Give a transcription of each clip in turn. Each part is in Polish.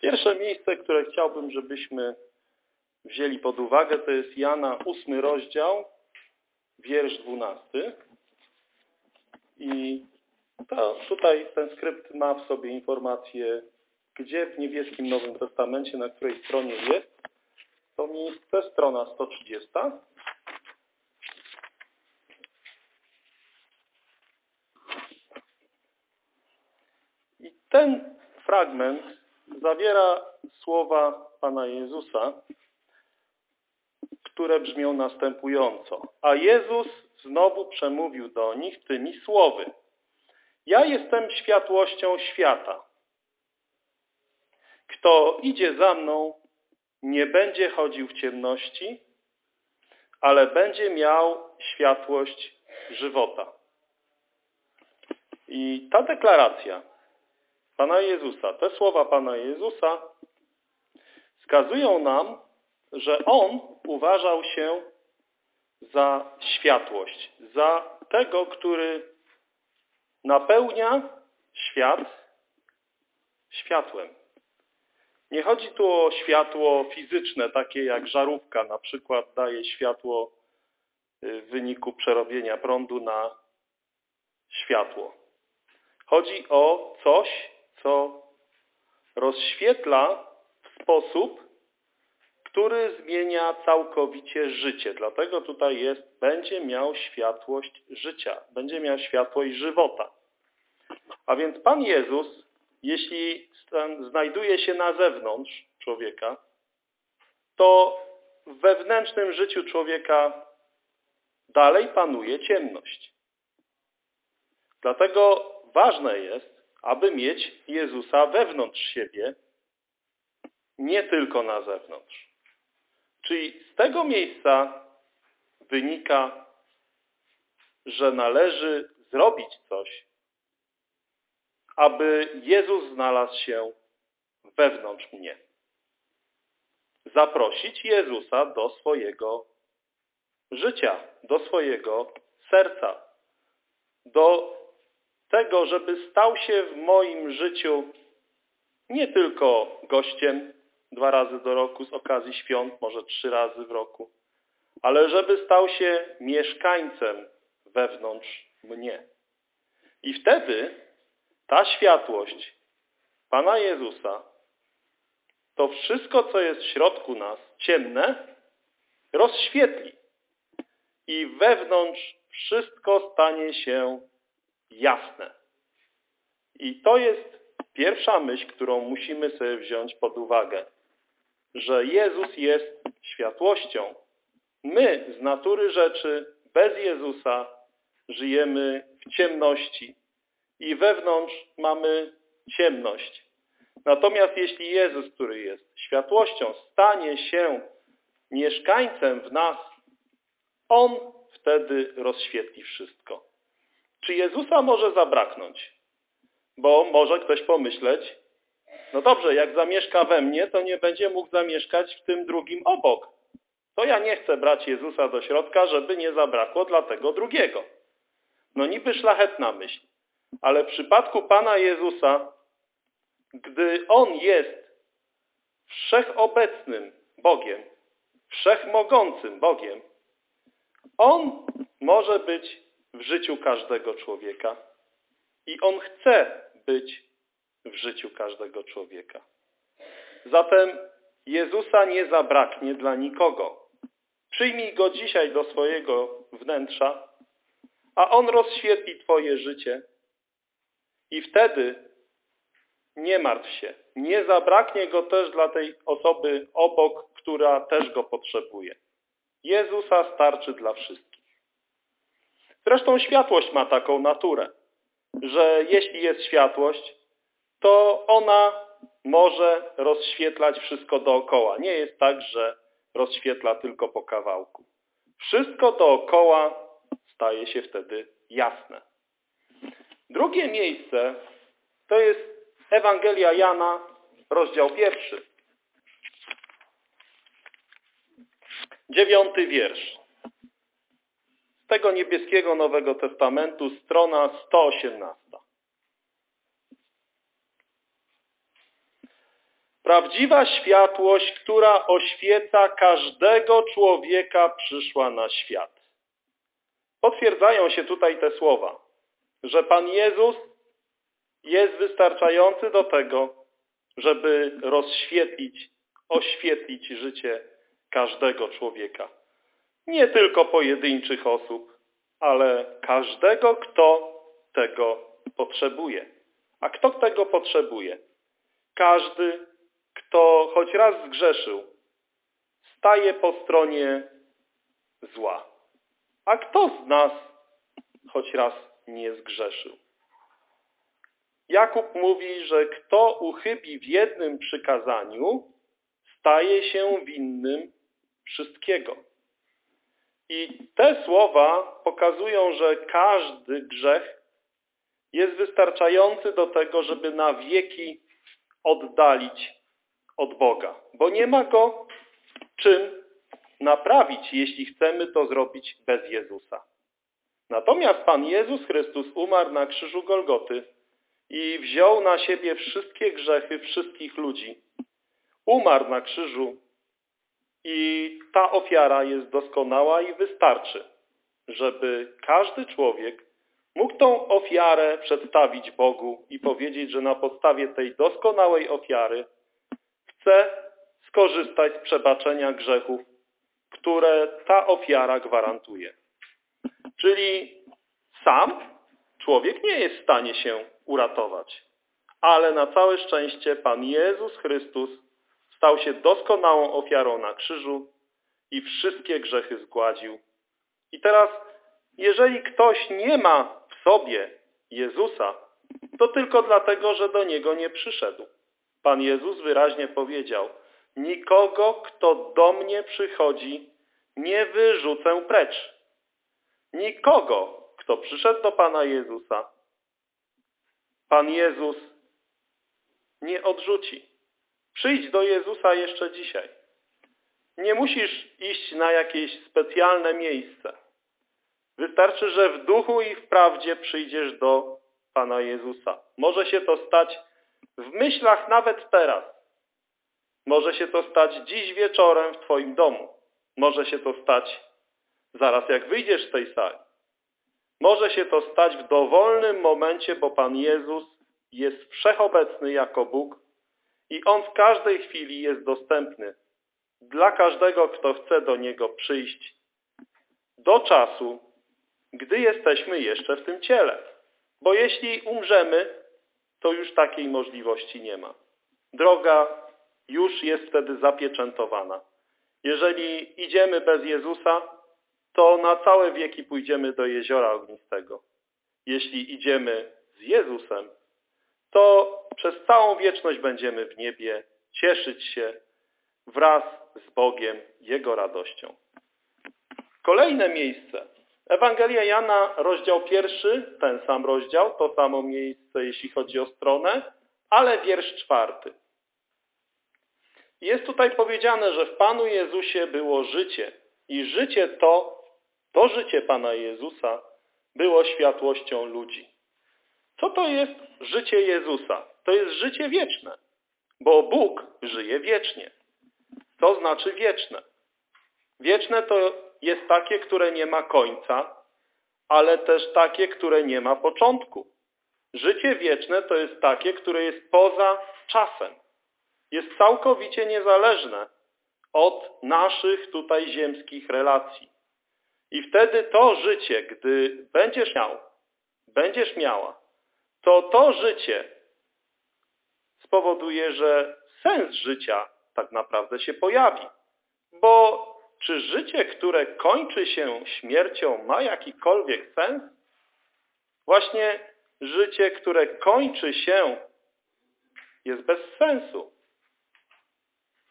Pierwsze miejsce, które chciałbym, żebyśmy wzięli pod uwagę, to jest Jana 8 rozdział, wiersz 12. I to, tutaj ten skrypt ma w sobie informację, gdzie w niebieskim Nowym Testamencie, na której stronie jest. To miejsce, strona 130. I ten fragment zawiera słowa Pana Jezusa, które brzmią następująco. A Jezus znowu przemówił do nich tymi słowy. Ja jestem światłością świata. Kto idzie za mną, nie będzie chodził w ciemności, ale będzie miał światłość żywota. I ta deklaracja Pana Jezusa, te słowa Pana Jezusa wskazują nam, że On uważał się za światłość, za tego, który napełnia świat światłem. Nie chodzi tu o światło fizyczne, takie jak żarówka na przykład daje światło y, w wyniku przerobienia prądu na światło. Chodzi o coś, co rozświetla w sposób, który zmienia całkowicie życie. Dlatego tutaj jest, będzie miał światłość życia, będzie miał światłość żywota. A więc Pan Jezus, jeśli znajduje się na zewnątrz człowieka, to w wewnętrznym życiu człowieka dalej panuje ciemność. Dlatego ważne jest, aby mieć Jezusa wewnątrz siebie, nie tylko na zewnątrz. Czyli z tego miejsca wynika, że należy zrobić coś, aby Jezus znalazł się wewnątrz mnie. Zaprosić Jezusa do swojego życia, do swojego serca, do tego, żeby stał się w moim życiu nie tylko gościem, dwa razy do roku z okazji świąt, może trzy razy w roku, ale żeby stał się mieszkańcem wewnątrz mnie. I wtedy ta światłość Pana Jezusa, to wszystko, co jest w środku nas, ciemne, rozświetli. I wewnątrz wszystko stanie się jasne. I to jest pierwsza myśl, którą musimy sobie wziąć pod uwagę że Jezus jest światłością. My z natury rzeczy bez Jezusa żyjemy w ciemności i wewnątrz mamy ciemność. Natomiast jeśli Jezus, który jest światłością, stanie się mieszkańcem w nas, On wtedy rozświetli wszystko. Czy Jezusa może zabraknąć? Bo może ktoś pomyśleć, no dobrze, jak zamieszka we mnie, to nie będzie mógł zamieszkać w tym drugim obok. To ja nie chcę brać Jezusa do środka, żeby nie zabrakło dla tego drugiego. No niby szlachetna myśl. Ale w przypadku Pana Jezusa, gdy On jest wszechobecnym Bogiem, wszechmogącym Bogiem, On może być w życiu każdego człowieka. I On chce być w życiu każdego człowieka. Zatem Jezusa nie zabraknie dla nikogo. Przyjmij Go dzisiaj do swojego wnętrza, a On rozświetli Twoje życie i wtedy nie martw się. Nie zabraknie Go też dla tej osoby obok, która też Go potrzebuje. Jezusa starczy dla wszystkich. Zresztą światłość ma taką naturę, że jeśli jest światłość, to ona może rozświetlać wszystko dookoła. Nie jest tak, że rozświetla tylko po kawałku. Wszystko dookoła staje się wtedy jasne. Drugie miejsce to jest Ewangelia Jana, rozdział pierwszy. Dziewiąty wiersz. Tego niebieskiego Nowego Testamentu, strona 118. Prawdziwa światłość, która oświeca każdego człowieka przyszła na świat. Potwierdzają się tutaj te słowa, że Pan Jezus jest wystarczający do tego, żeby rozświetlić, oświetlić życie każdego człowieka. Nie tylko pojedynczych osób, ale każdego, kto tego potrzebuje. A kto tego potrzebuje? Każdy, kto choć raz zgrzeszył, staje po stronie zła. A kto z nas choć raz nie zgrzeszył? Jakub mówi, że kto uchybi w jednym przykazaniu, staje się winnym wszystkiego. I te słowa pokazują, że każdy grzech jest wystarczający do tego, żeby na wieki oddalić od Boga. Bo nie ma go czym naprawić, jeśli chcemy to zrobić bez Jezusa. Natomiast Pan Jezus Chrystus umarł na krzyżu Golgoty i wziął na siebie wszystkie grzechy wszystkich ludzi. Umarł na krzyżu i ta ofiara jest doskonała i wystarczy, żeby każdy człowiek mógł tą ofiarę przedstawić Bogu i powiedzieć, że na podstawie tej doskonałej ofiary chce skorzystać z przebaczenia grzechów, które ta ofiara gwarantuje. Czyli sam człowiek nie jest w stanie się uratować. Ale na całe szczęście Pan Jezus Chrystus stał się doskonałą ofiarą na krzyżu i wszystkie grzechy zgładził. I teraz, jeżeli ktoś nie ma w sobie Jezusa, to tylko dlatego, że do Niego nie przyszedł. Pan Jezus wyraźnie powiedział, nikogo, kto do mnie przychodzi, nie wyrzucę precz. Nikogo, kto przyszedł do Pana Jezusa, Pan Jezus nie odrzuci. Przyjdź do Jezusa jeszcze dzisiaj. Nie musisz iść na jakieś specjalne miejsce. Wystarczy, że w duchu i w prawdzie przyjdziesz do Pana Jezusa. Może się to stać w myślach nawet teraz. Może się to stać dziś wieczorem w Twoim domu. Może się to stać zaraz jak wyjdziesz z tej sali. Może się to stać w dowolnym momencie, bo Pan Jezus jest wszechobecny jako Bóg i On w każdej chwili jest dostępny dla każdego, kto chce do Niego przyjść do czasu, gdy jesteśmy jeszcze w tym ciele. Bo jeśli umrzemy, to już takiej możliwości nie ma. Droga już jest wtedy zapieczętowana. Jeżeli idziemy bez Jezusa, to na całe wieki pójdziemy do jeziora ognistego. Jeśli idziemy z Jezusem, to przez całą wieczność będziemy w niebie cieszyć się wraz z Bogiem, Jego radością. Kolejne miejsce. Ewangelia Jana, rozdział pierwszy, ten sam rozdział, to samo miejsce, jeśli chodzi o stronę, ale wiersz czwarty. Jest tutaj powiedziane, że w Panu Jezusie było życie i życie to, to życie Pana Jezusa było światłością ludzi. Co to jest życie Jezusa? To jest życie wieczne, bo Bóg żyje wiecznie. To znaczy wieczne. Wieczne to jest takie, które nie ma końca, ale też takie, które nie ma początku. Życie wieczne to jest takie, które jest poza czasem. Jest całkowicie niezależne od naszych tutaj ziemskich relacji. I wtedy to życie, gdy będziesz miał, będziesz miała, to to życie spowoduje, że sens życia tak naprawdę się pojawi. Bo czy życie, które kończy się śmiercią ma jakikolwiek sens? Właśnie życie, które kończy się jest bez sensu.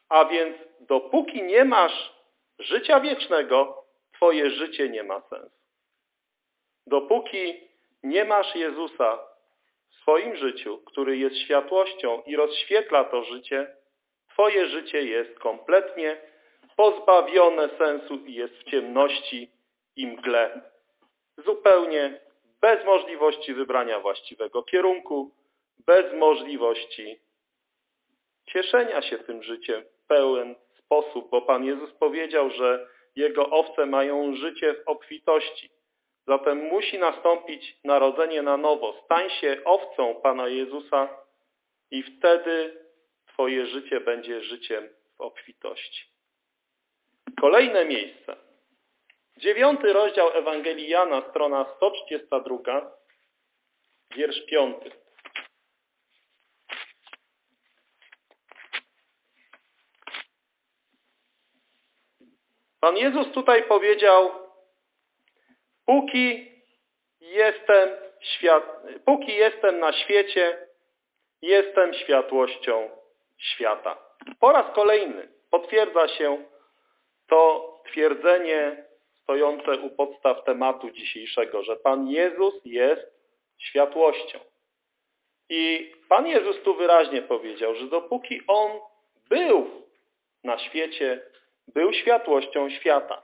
A więc dopóki nie masz życia wiecznego, twoje życie nie ma sensu. Dopóki nie masz Jezusa w swoim życiu, który jest światłością i rozświetla to życie, twoje życie jest kompletnie pozbawione sensu i jest w ciemności i mgle. Zupełnie bez możliwości wybrania właściwego kierunku, bez możliwości cieszenia się tym życiem w pełen sposób, bo Pan Jezus powiedział, że Jego owce mają życie w obfitości. Zatem musi nastąpić narodzenie na nowo. Stań się owcą Pana Jezusa i wtedy Twoje życie będzie życiem w obfitości. Kolejne miejsce. Dziewiąty rozdział Ewangelii Jana, strona 132, wiersz piąty. Pan Jezus tutaj powiedział, póki jestem, świat, póki jestem na świecie, jestem światłością świata. Po raz kolejny potwierdza się to twierdzenie stojące u podstaw tematu dzisiejszego, że Pan Jezus jest światłością. I Pan Jezus tu wyraźnie powiedział, że dopóki On był na świecie, był światłością świata.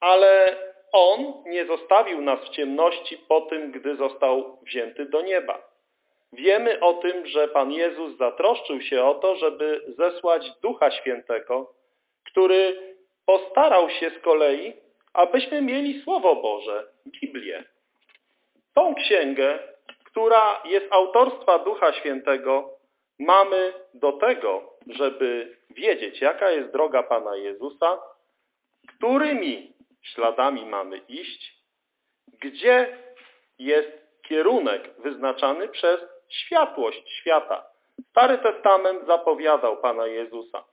Ale On nie zostawił nas w ciemności po tym, gdy został wzięty do nieba. Wiemy o tym, że Pan Jezus zatroszczył się o to, żeby zesłać Ducha Świętego, który postarał się z kolei, abyśmy mieli Słowo Boże, Biblię. Tą księgę, która jest autorstwa Ducha Świętego, mamy do tego, żeby wiedzieć, jaka jest droga Pana Jezusa, którymi śladami mamy iść, gdzie jest kierunek wyznaczany przez światłość świata. Stary Testament zapowiadał Pana Jezusa.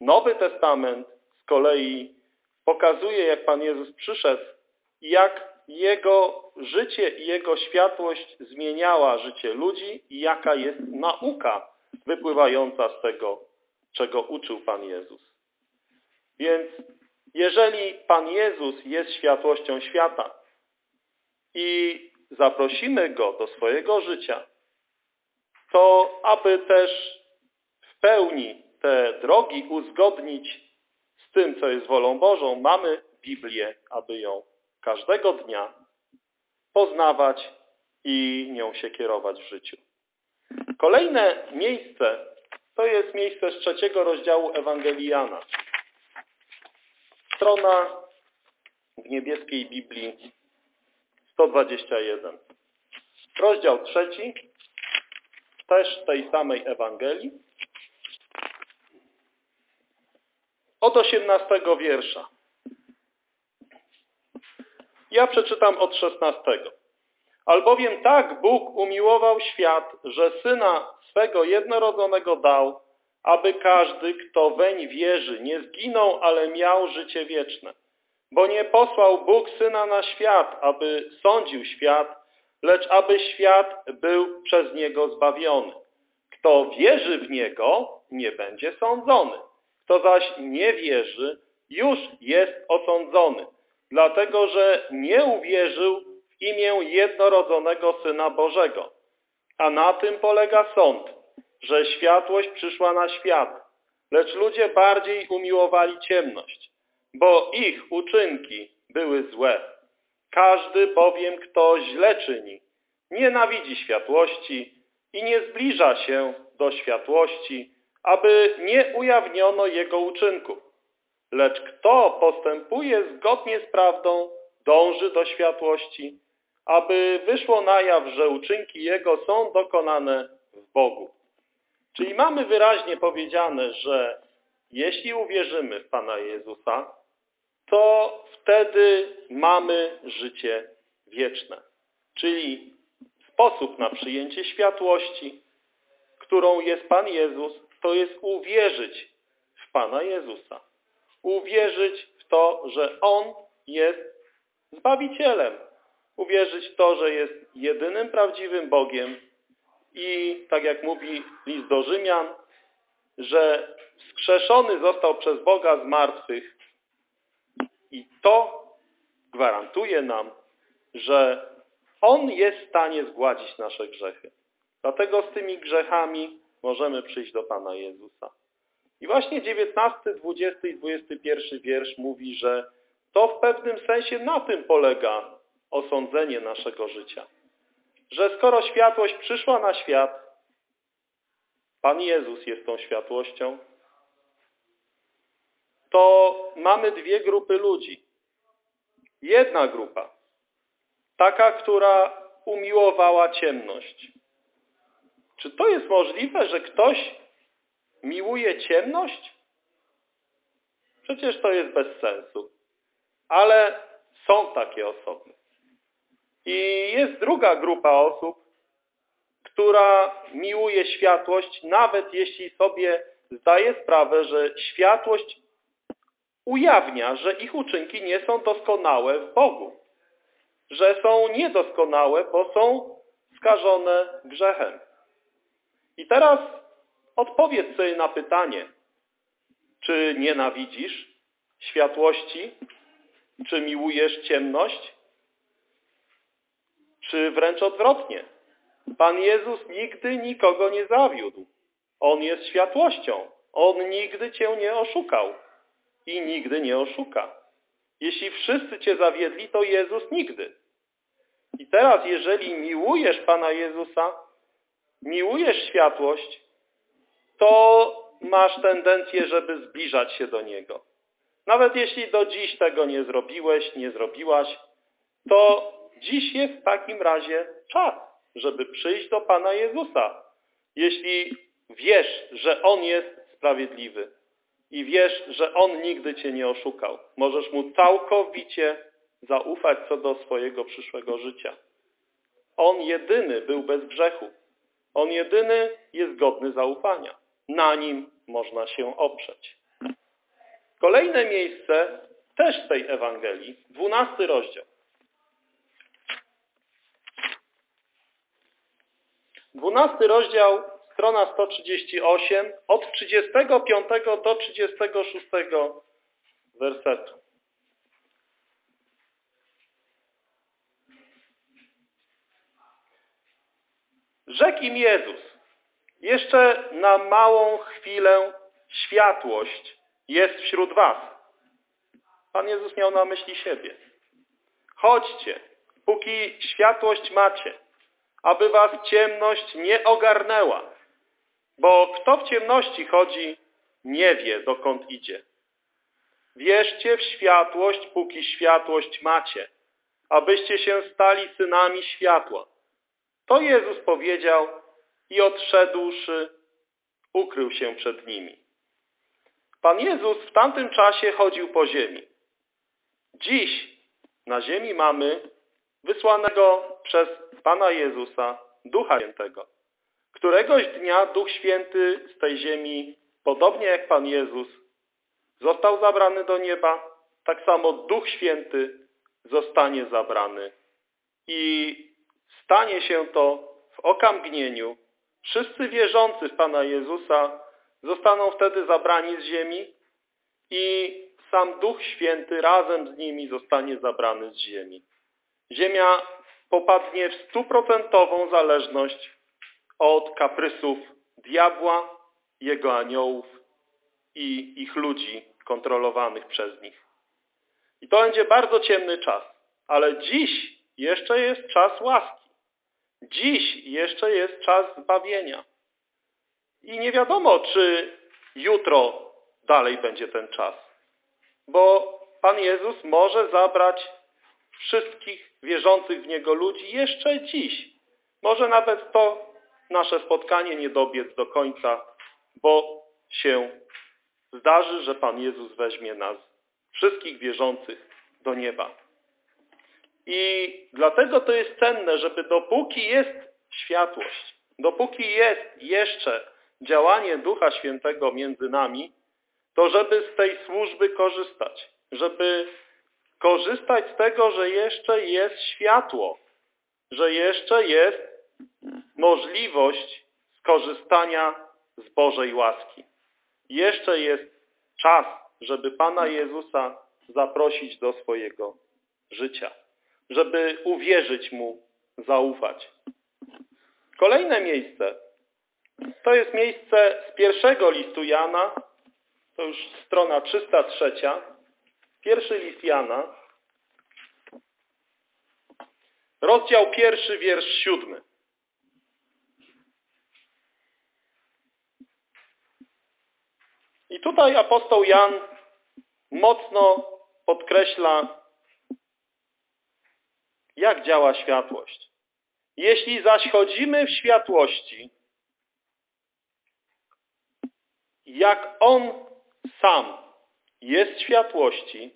Nowy Testament z kolei pokazuje, jak Pan Jezus przyszedł jak Jego życie i Jego światłość zmieniała życie ludzi i jaka jest nauka wypływająca z tego, czego uczył Pan Jezus. Więc jeżeli Pan Jezus jest światłością świata i zaprosimy Go do swojego życia, to aby też w pełni te drogi uzgodnić z tym, co jest wolą Bożą, mamy Biblię, aby ją każdego dnia poznawać i nią się kierować w życiu. Kolejne miejsce to jest miejsce z trzeciego rozdziału Ewangelii Jana. Strona w niebieskiej Biblii 121. Rozdział trzeci, też tej samej Ewangelii, od 18 wiersza. Ja przeczytam od 16. Albowiem tak Bóg umiłował świat, że Syna swego jednorodzonego dał, aby każdy, kto weń wierzy, nie zginął, ale miał życie wieczne. Bo nie posłał Bóg Syna na świat, aby sądził świat, lecz aby świat był przez Niego zbawiony. Kto wierzy w Niego, nie będzie sądzony. Kto zaś nie wierzy, już jest osądzony, dlatego że nie uwierzył w imię jednorodzonego Syna Bożego. A na tym polega sąd, że światłość przyszła na świat, lecz ludzie bardziej umiłowali ciemność, bo ich uczynki były złe. Każdy bowiem, kto źle czyni, nienawidzi światłości i nie zbliża się do światłości, aby nie ujawniono jego uczynków. Lecz kto postępuje zgodnie z prawdą, dąży do światłości, aby wyszło na jaw, że uczynki Jego są dokonane w Bogu. Czyli mamy wyraźnie powiedziane, że jeśli uwierzymy w Pana Jezusa, to wtedy mamy życie wieczne. Czyli sposób na przyjęcie światłości, którą jest Pan Jezus, to jest uwierzyć w Pana Jezusa. Uwierzyć w to, że On jest Zbawicielem, uwierzyć w to, że jest jedynym prawdziwym Bogiem i tak jak mówi list do Rzymian, że wskrzeszony został przez Boga z martwych i to gwarantuje nam, że On jest w stanie zgładzić nasze grzechy. Dlatego z tymi grzechami możemy przyjść do Pana Jezusa. I właśnie 19, 20 i 21 wiersz mówi, że to w pewnym sensie na tym polega osądzenie naszego życia. Że skoro światłość przyszła na świat, Pan Jezus jest tą światłością, to mamy dwie grupy ludzi. Jedna grupa, taka, która umiłowała ciemność. Czy to jest możliwe, że ktoś miłuje ciemność? Przecież to jest bez sensu. Ale są takie osoby. I jest druga grupa osób, która miłuje światłość, nawet jeśli sobie zdaje sprawę, że światłość ujawnia, że ich uczynki nie są doskonałe w Bogu. Że są niedoskonałe, bo są skażone grzechem. I teraz odpowiedz sobie na pytanie, czy nienawidzisz światłości, czy miłujesz ciemność, czy wręcz odwrotnie. Pan Jezus nigdy nikogo nie zawiódł. On jest światłością. On nigdy cię nie oszukał i nigdy nie oszuka. Jeśli wszyscy cię zawiedli, to Jezus nigdy. I teraz, jeżeli miłujesz Pana Jezusa, miłujesz światłość, to masz tendencję, żeby zbliżać się do Niego. Nawet jeśli do dziś tego nie zrobiłeś, nie zrobiłaś, to dziś jest w takim razie czas, żeby przyjść do Pana Jezusa. Jeśli wiesz, że On jest sprawiedliwy i wiesz, że On nigdy Cię nie oszukał, możesz Mu całkowicie zaufać co do swojego przyszłego życia. On jedyny był bez grzechu. On jedyny jest godny zaufania. Na Nim można się oprzeć. Kolejne miejsce też tej Ewangelii, dwunasty rozdział. Dwunasty rozdział, strona 138, od 35 do 36 wersetu. Rzekł im Jezus, jeszcze na małą chwilę światłość jest wśród was. Pan Jezus miał na myśli siebie. Chodźcie, póki światłość macie, aby was ciemność nie ogarnęła. Bo kto w ciemności chodzi, nie wie, dokąd idzie. Wierzcie w światłość, póki światłość macie, abyście się stali synami światła. To Jezus powiedział i odszedłszy, ukrył się przed nimi. Pan Jezus w tamtym czasie chodził po ziemi. Dziś na ziemi mamy wysłanego przez Pana Jezusa Ducha Świętego. Któregoś dnia Duch Święty z tej ziemi, podobnie jak Pan Jezus, został zabrany do nieba, tak samo Duch Święty zostanie zabrany. I stanie się to w okamgnieniu. Wszyscy wierzący w Pana Jezusa zostaną wtedy zabrani z ziemi i sam Duch Święty razem z nimi zostanie zabrany z ziemi. Ziemia popadnie w stuprocentową zależność od kaprysów diabła, jego aniołów i ich ludzi kontrolowanych przez nich. I to będzie bardzo ciemny czas. Ale dziś jeszcze jest czas łaski. Dziś jeszcze jest czas zbawienia. I nie wiadomo, czy jutro dalej będzie ten czas. Bo Pan Jezus może zabrać wszystkich wierzących w Niego ludzi jeszcze dziś. Może nawet to nasze spotkanie nie dobiec do końca, bo się zdarzy, że Pan Jezus weźmie nas, wszystkich wierzących, do nieba. I dlatego to jest cenne, żeby dopóki jest światłość, dopóki jest jeszcze działanie Ducha Świętego między nami, to żeby z tej służby korzystać, żeby korzystać z tego, że jeszcze jest światło, że jeszcze jest możliwość skorzystania z Bożej łaski. Jeszcze jest czas, żeby Pana Jezusa zaprosić do swojego życia, żeby uwierzyć Mu, zaufać. Kolejne miejsce to jest miejsce z pierwszego listu Jana, to już strona 303, pierwszy list Jana, rozdział pierwszy, wiersz siódmy. I tutaj apostoł Jan mocno podkreśla, jak działa światłość. Jeśli zaś chodzimy w światłości, jak On sam jest światłości,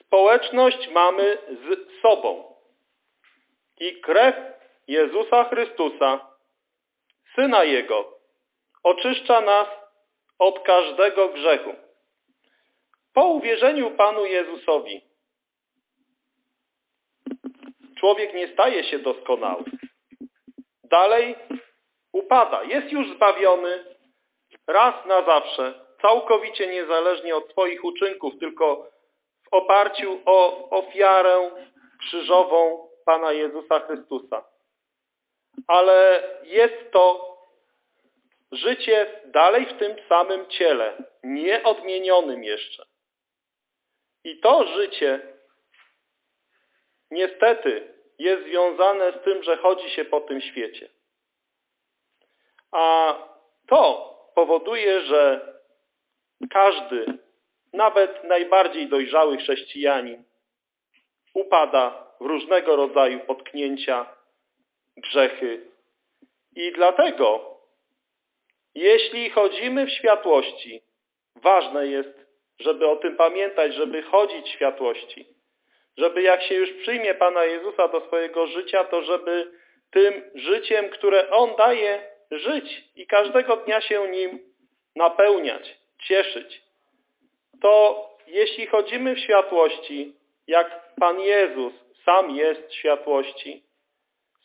społeczność mamy z sobą. I krew Jezusa Chrystusa, Syna Jego, oczyszcza nas od każdego grzechu. Po uwierzeniu Panu Jezusowi człowiek nie staje się doskonały. Dalej upada. Jest już zbawiony raz na zawsze, całkowicie niezależnie od swoich uczynków, tylko w oparciu o ofiarę krzyżową Pana Jezusa Chrystusa. Ale jest to życie dalej w tym samym ciele, nieodmienionym jeszcze. I to życie niestety jest związane z tym, że chodzi się po tym świecie. A to powoduje, że każdy, nawet najbardziej dojrzały chrześcijanin, upada w różnego rodzaju potknięcia, grzechy. I dlatego, jeśli chodzimy w światłości, ważne jest, żeby o tym pamiętać, żeby chodzić w światłości. Żeby jak się już przyjmie Pana Jezusa do swojego życia, to żeby tym życiem, które On daje, żyć i każdego dnia się nim napełniać, cieszyć. To jeśli chodzimy w światłości, jak Pan Jezus sam jest światłości,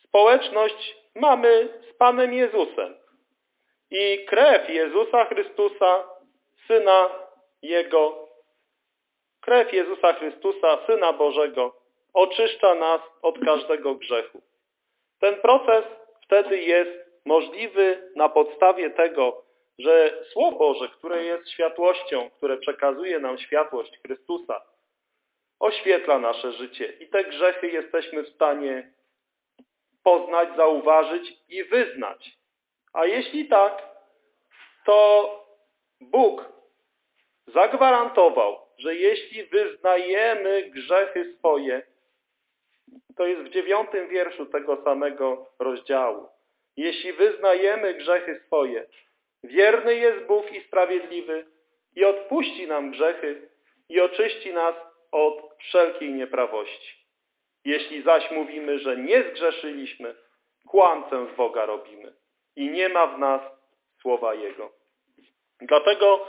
społeczność mamy z Panem Jezusem. I krew Jezusa Chrystusa, Syna Jego, krew Jezusa Chrystusa, Syna Bożego, oczyszcza nas od każdego grzechu. Ten proces wtedy jest możliwy na podstawie tego, że Słowo Boże, które jest światłością, które przekazuje nam światłość Chrystusa, oświetla nasze życie i te grzechy jesteśmy w stanie poznać, zauważyć i wyznać. A jeśli tak, to Bóg zagwarantował, że jeśli wyznajemy grzechy swoje, to jest w dziewiątym wierszu tego samego rozdziału. Jeśli wyznajemy grzechy swoje, wierny jest Bóg i sprawiedliwy i odpuści nam grzechy i oczyści nas od wszelkiej nieprawości. Jeśli zaś mówimy, że nie zgrzeszyliśmy, kłamcę z Boga robimy i nie ma w nas słowa Jego. Dlatego,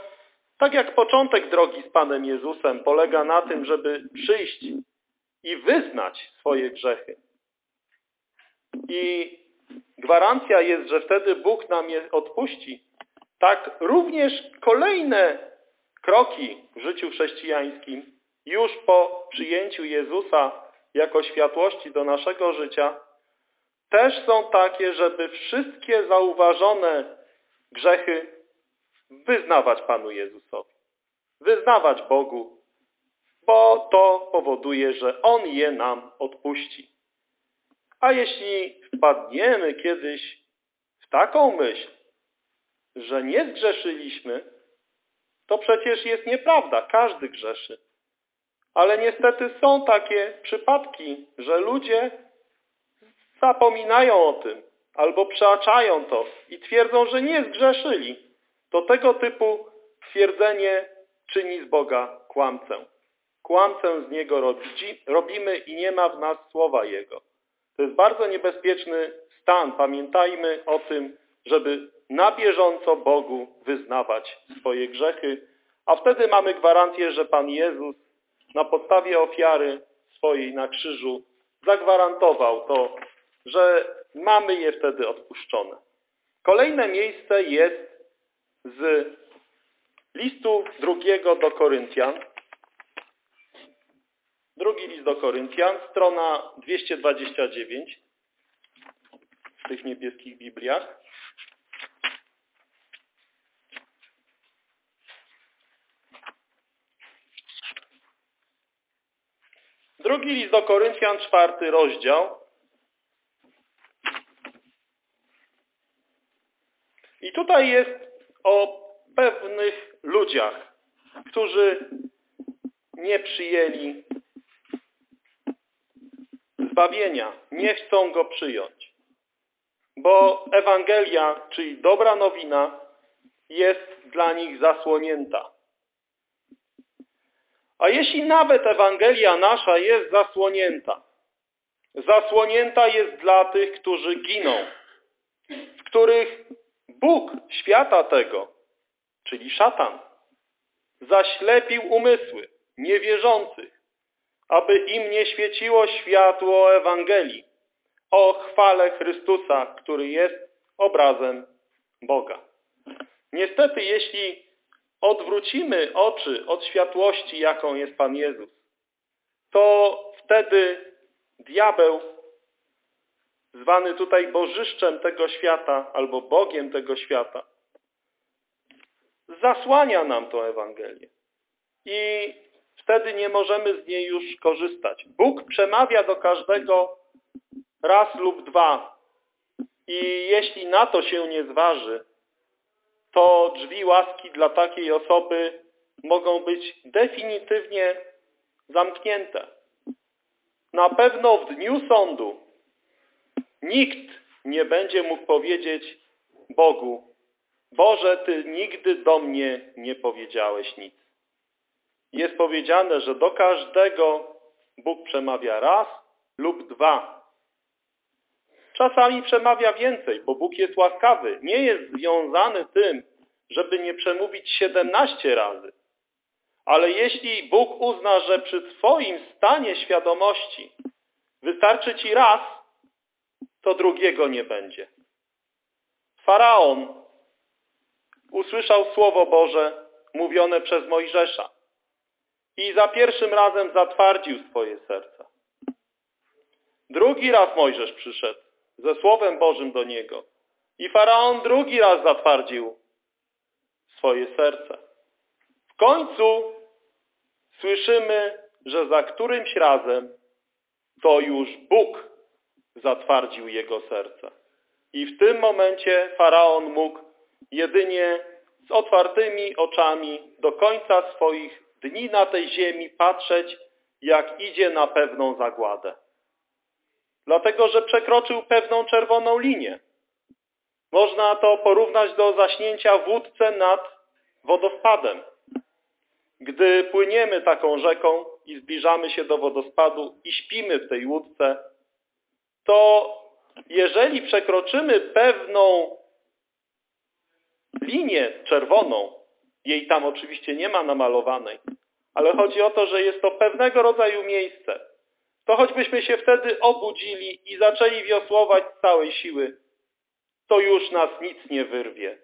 tak jak początek drogi z Panem Jezusem polega na tym, żeby przyjść i wyznać swoje grzechy. I gwarancja jest, że wtedy Bóg nam je odpuści. Tak również kolejne kroki w życiu chrześcijańskim już po przyjęciu Jezusa jako światłości do naszego życia też są takie, żeby wszystkie zauważone grzechy wyznawać Panu Jezusowi. Wyznawać Bogu, bo to powoduje, że On je nam odpuści. A jeśli wpadniemy kiedyś w taką myśl, że nie zgrzeszyliśmy, to przecież jest nieprawda. Każdy grzeszy. Ale niestety są takie przypadki, że ludzie zapominają o tym albo przeaczają to i twierdzą, że nie zgrzeszyli. To tego typu twierdzenie czyni z Boga kłamcę. Kłamcę z Niego robimy i nie ma w nas słowa Jego. To jest bardzo niebezpieczny stan. Pamiętajmy o tym, żeby na bieżąco Bogu wyznawać swoje grzechy, a wtedy mamy gwarancję, że Pan Jezus na podstawie ofiary swojej na krzyżu zagwarantował to, że mamy je wtedy odpuszczone. Kolejne miejsce jest z listu drugiego do Koryntian. Drugi list do Koryntian, strona 229 w tych niebieskich Bibliach. Drugi list do Koryntian, czwarty rozdział. I tutaj jest o pewnych ludziach, którzy nie przyjęli zbawienia, nie chcą go przyjąć. Bo Ewangelia, czyli dobra nowina, jest dla nich zasłonięta. A jeśli nawet Ewangelia nasza jest zasłonięta, zasłonięta jest dla tych, którzy giną, w których Bóg świata tego, czyli szatan, zaślepił umysły niewierzących, aby im nie świeciło światło Ewangelii o chwale Chrystusa, który jest obrazem Boga. Niestety, jeśli odwrócimy oczy od światłości, jaką jest Pan Jezus, to wtedy diabeł, zwany tutaj bożyszczem tego świata albo Bogiem tego świata, zasłania nam tą Ewangelię. I wtedy nie możemy z niej już korzystać. Bóg przemawia do każdego raz lub dwa. I jeśli na to się nie zważy, to drzwi łaski dla takiej osoby mogą być definitywnie zamknięte. Na pewno w dniu sądu nikt nie będzie mógł powiedzieć Bogu, Boże, Ty nigdy do mnie nie powiedziałeś nic. Jest powiedziane, że do każdego Bóg przemawia raz lub dwa. Czasami przemawia więcej, bo Bóg jest łaskawy. Nie jest związany tym, żeby nie przemówić 17 razy. Ale jeśli Bóg uzna, że przy Twoim stanie świadomości wystarczy Ci raz, to drugiego nie będzie. Faraon usłyszał Słowo Boże mówione przez Mojżesza i za pierwszym razem zatwardził swoje serca. Drugi raz Mojżesz przyszedł ze Słowem Bożym do niego i Faraon drugi raz zatwardził swoje serce. W końcu słyszymy, że za którymś razem to już Bóg zatwardził jego serce. I w tym momencie Faraon mógł jedynie z otwartymi oczami do końca swoich dni na tej ziemi patrzeć, jak idzie na pewną zagładę. Dlatego, że przekroczył pewną czerwoną linię. Można to porównać do zaśnięcia w łódce nad wodospadem. Gdy płyniemy taką rzeką i zbliżamy się do wodospadu i śpimy w tej łódce, to jeżeli przekroczymy pewną linię czerwoną, jej tam oczywiście nie ma namalowanej, ale chodzi o to, że jest to pewnego rodzaju miejsce, to choćbyśmy się wtedy obudzili i zaczęli wiosłować z całej siły, to już nas nic nie wyrwie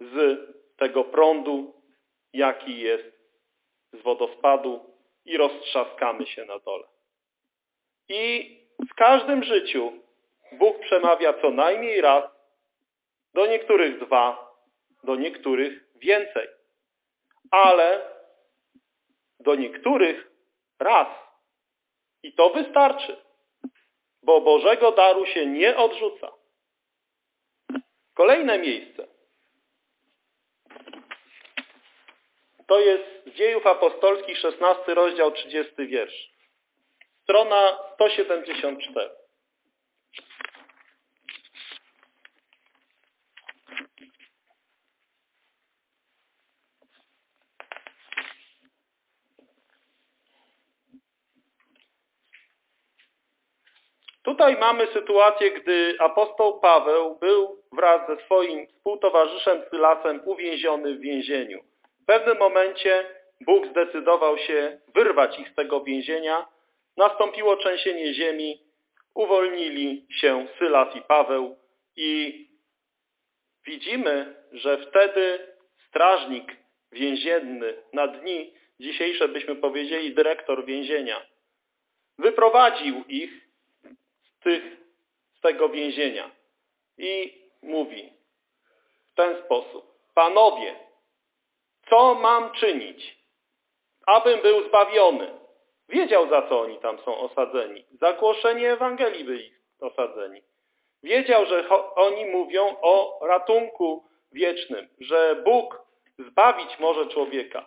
z tego prądu, jaki jest z wodospadu i roztrzaskamy się na dole. I w każdym życiu Bóg przemawia co najmniej raz, do niektórych dwa, do niektórych więcej. Ale do niektórych raz. I to wystarczy, bo Bożego daru się nie odrzuca. Kolejne miejsce. To jest z dziejów apostolskich, 16 rozdział, 30 wiersz. Strona 174. Tutaj mamy sytuację, gdy apostoł Paweł był wraz ze swoim współtowarzyszem Sylasem uwięziony w więzieniu. W pewnym momencie Bóg zdecydował się wyrwać ich z tego więzienia. Nastąpiło trzęsienie ziemi, uwolnili się Sylas i Paweł i widzimy, że wtedy strażnik więzienny na dni dzisiejsze byśmy powiedzieli dyrektor więzienia wyprowadził ich tych, z tego więzienia. I mówi w ten sposób. Panowie, co mam czynić, abym był zbawiony? Wiedział, za co oni tam są osadzeni. Za głoszenie Ewangelii byli osadzeni. Wiedział, że oni mówią o ratunku wiecznym, że Bóg zbawić może człowieka.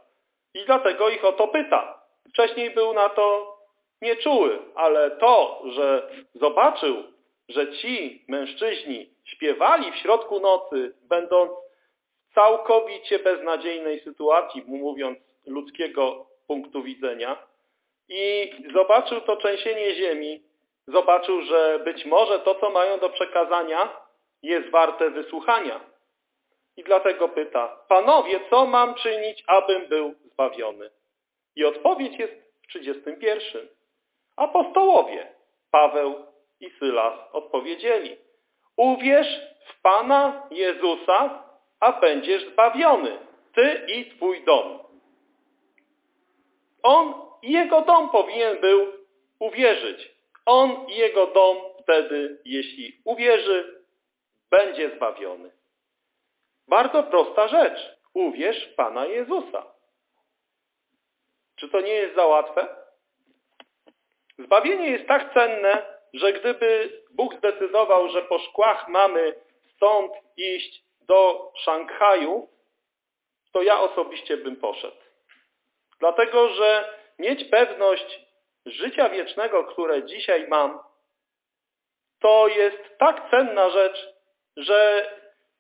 I dlatego ich o to pyta. Wcześniej był na to nieczuły, ale to, że zobaczył, że ci mężczyźni śpiewali w środku nocy, będąc w całkowicie beznadziejnej sytuacji, mówiąc ludzkiego punktu widzenia, i zobaczył to trzęsienie ziemi, zobaczył, że być może to, co mają do przekazania, jest warte wysłuchania. I dlatego pyta, panowie, co mam czynić, abym był zbawiony? I odpowiedź jest w 31. Apostołowie, Paweł i Sylas odpowiedzieli, uwierz w Pana Jezusa, a będziesz zbawiony, ty i twój dom. On i jego dom powinien był uwierzyć. On i jego dom wtedy, jeśli uwierzy, będzie zbawiony. Bardzo prosta rzecz. Uwierz w Pana Jezusa. Czy to nie jest za łatwe? Zbawienie jest tak cenne, że gdyby Bóg zdecydował, że po szkłach mamy stąd iść do Szanghaju, to ja osobiście bym poszedł. Dlatego, że mieć pewność życia wiecznego, które dzisiaj mam, to jest tak cenna rzecz, że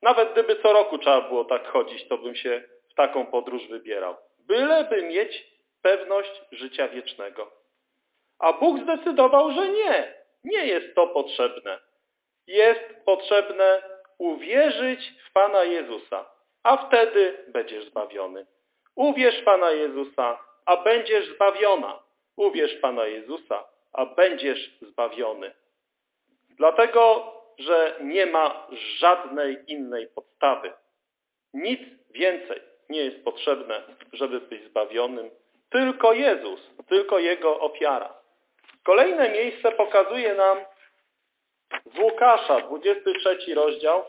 nawet gdyby co roku trzeba było tak chodzić, to bym się w taką podróż wybierał. Byleby mieć pewność życia wiecznego. A Bóg zdecydował, że nie. Nie jest to potrzebne. Jest potrzebne uwierzyć w Pana Jezusa, a wtedy będziesz zbawiony. Uwierz Pana Jezusa, a będziesz zbawiona. Uwierz Pana Jezusa, a będziesz zbawiony. Dlatego, że nie ma żadnej innej podstawy. Nic więcej nie jest potrzebne, żeby być zbawionym. Tylko Jezus, tylko Jego ofiara. Kolejne miejsce pokazuje nam z Łukasza, 23 rozdział,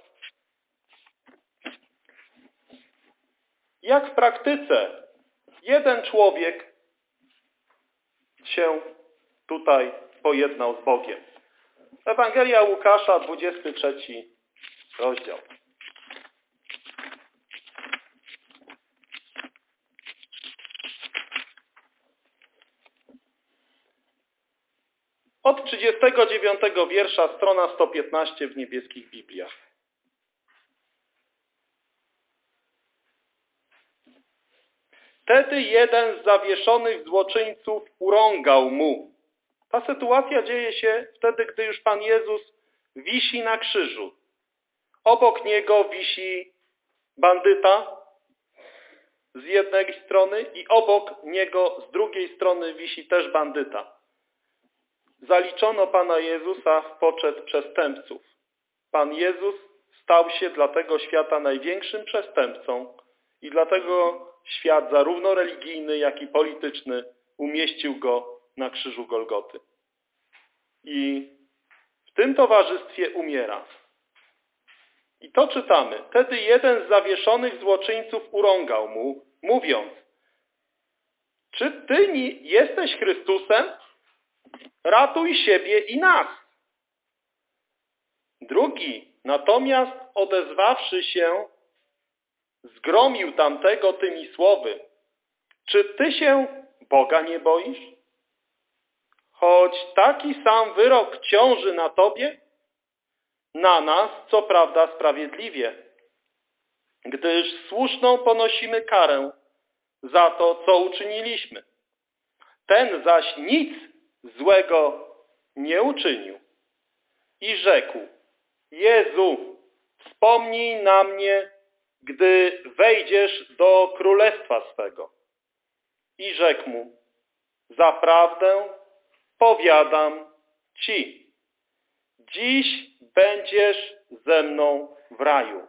jak w praktyce jeden człowiek się tutaj pojednał z Bogiem. Ewangelia Łukasza, 23 rozdział. Od 39 wiersza, strona 115 w niebieskich Bibliach. Wtedy jeden z zawieszonych złoczyńców urągał mu. Ta sytuacja dzieje się wtedy, gdy już Pan Jezus wisi na krzyżu. Obok Niego wisi bandyta z jednej strony i obok Niego z drugiej strony wisi też bandyta. Zaliczono Pana Jezusa w poczet przestępców. Pan Jezus stał się dla tego świata największym przestępcą i dlatego świat zarówno religijny, jak i polityczny umieścił go na krzyżu Golgoty. I w tym towarzystwie umiera. I to czytamy. Wtedy jeden z zawieszonych złoczyńców urągał mu, mówiąc, czy ty jesteś Chrystusem? Ratuj siebie i nas. Drugi natomiast odezwawszy się, zgromił tamtego tymi słowy. Czy ty się Boga nie boisz? Choć taki sam wyrok ciąży na tobie, na nas co prawda sprawiedliwie, gdyż słuszną ponosimy karę za to, co uczyniliśmy. Ten zaś nic złego nie uczynił. I rzekł, Jezu, wspomnij na mnie, gdy wejdziesz do królestwa swego. I rzekł mu, zaprawdę powiadam ci, dziś będziesz ze mną w raju.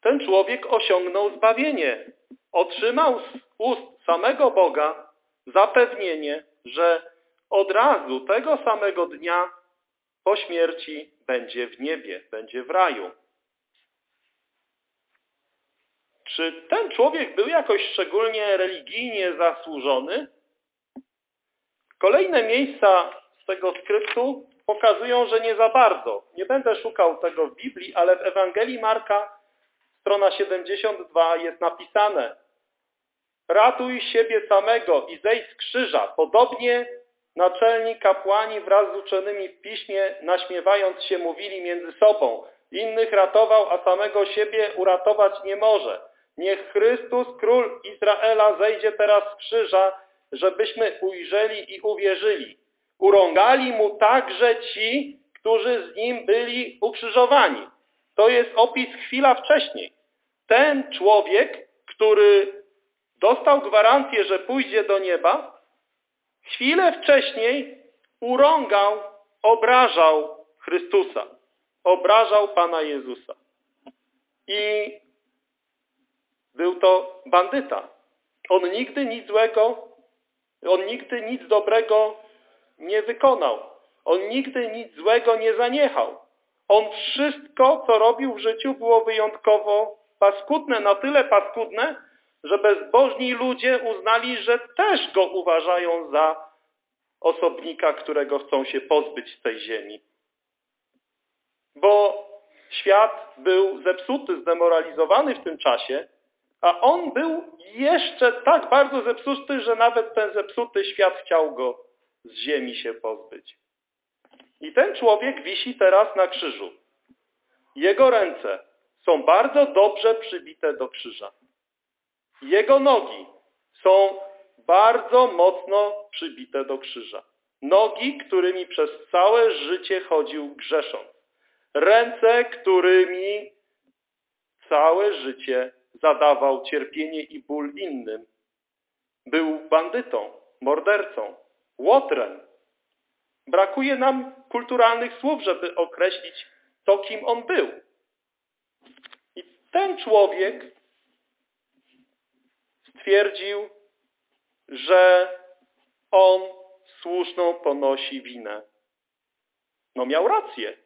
Ten człowiek osiągnął zbawienie. Otrzymał z ust samego Boga zapewnienie, że od razu tego samego dnia po śmierci będzie w niebie, będzie w raju. Czy ten człowiek był jakoś szczególnie religijnie zasłużony? Kolejne miejsca z tego skryptu pokazują, że nie za bardzo. Nie będę szukał tego w Biblii, ale w Ewangelii Marka strona 72 jest napisane Ratuj siebie samego i zejdź z krzyża. Podobnie naczelni kapłani wraz z uczonymi w piśmie, naśmiewając się, mówili między sobą. Innych ratował, a samego siebie uratować nie może. Niech Chrystus, Król Izraela, zejdzie teraz z krzyża, żebyśmy ujrzeli i uwierzyli. Urągali mu także ci, którzy z nim byli ukrzyżowani. To jest opis chwila wcześniej. Ten człowiek, który dostał gwarancję, że pójdzie do nieba, chwilę wcześniej urągał, obrażał Chrystusa. Obrażał Pana Jezusa. I był to bandyta. On nigdy nic złego, on nigdy nic dobrego nie wykonał. On nigdy nic złego nie zaniechał. On wszystko, co robił w życiu, było wyjątkowo paskudne, na tyle paskudne, że bezbożni ludzie uznali, że też go uważają za osobnika, którego chcą się pozbyć z tej ziemi. Bo świat był zepsuty, zdemoralizowany w tym czasie, a on był jeszcze tak bardzo zepsuty, że nawet ten zepsuty świat chciał go z ziemi się pozbyć. I ten człowiek wisi teraz na krzyżu. Jego ręce są bardzo dobrze przybite do krzyża. Jego nogi są bardzo mocno przybite do krzyża. Nogi, którymi przez całe życie chodził grzesząc. Ręce, którymi całe życie zadawał cierpienie i ból innym. Był bandytą, mordercą, łotrem. Brakuje nam kulturalnych słów, żeby określić to, kim on był. I ten człowiek stwierdził, że on słuszną ponosi winę. No miał rację.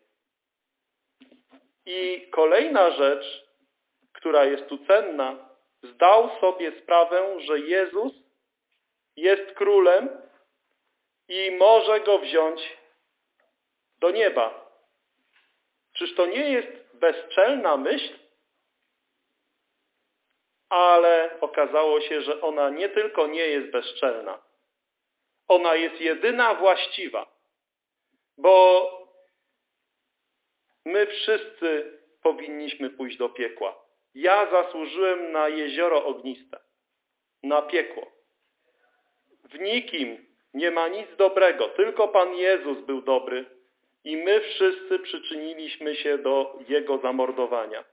I kolejna rzecz, która jest tu cenna, zdał sobie sprawę, że Jezus jest królem i może go wziąć do nieba. Czyż to nie jest bezczelna myśl? Ale okazało się, że ona nie tylko nie jest bezczelna, ona jest jedyna właściwa, bo my wszyscy powinniśmy pójść do piekła. Ja zasłużyłem na jezioro ogniste, na piekło. W nikim nie ma nic dobrego, tylko Pan Jezus był dobry i my wszyscy przyczyniliśmy się do Jego zamordowania.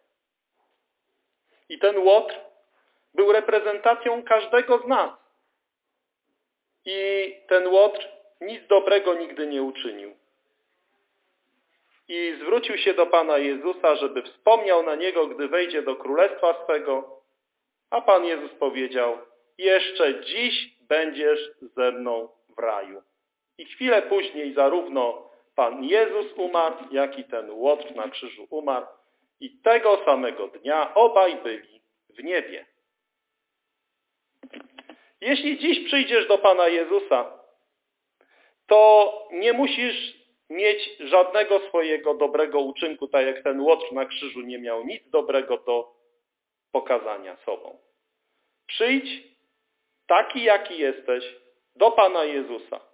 I ten łotr był reprezentacją każdego z nas. I ten łotr nic dobrego nigdy nie uczynił. I zwrócił się do Pana Jezusa, żeby wspomniał na Niego, gdy wejdzie do królestwa swego. A Pan Jezus powiedział, jeszcze dziś będziesz ze mną w raju. I chwilę później zarówno Pan Jezus umarł, jak i ten łotr na krzyżu umarł. I tego samego dnia obaj byli w niebie. Jeśli dziś przyjdziesz do Pana Jezusa, to nie musisz mieć żadnego swojego dobrego uczynku, tak jak ten łotr na krzyżu nie miał nic dobrego do pokazania sobą. Przyjdź taki, jaki jesteś, do Pana Jezusa.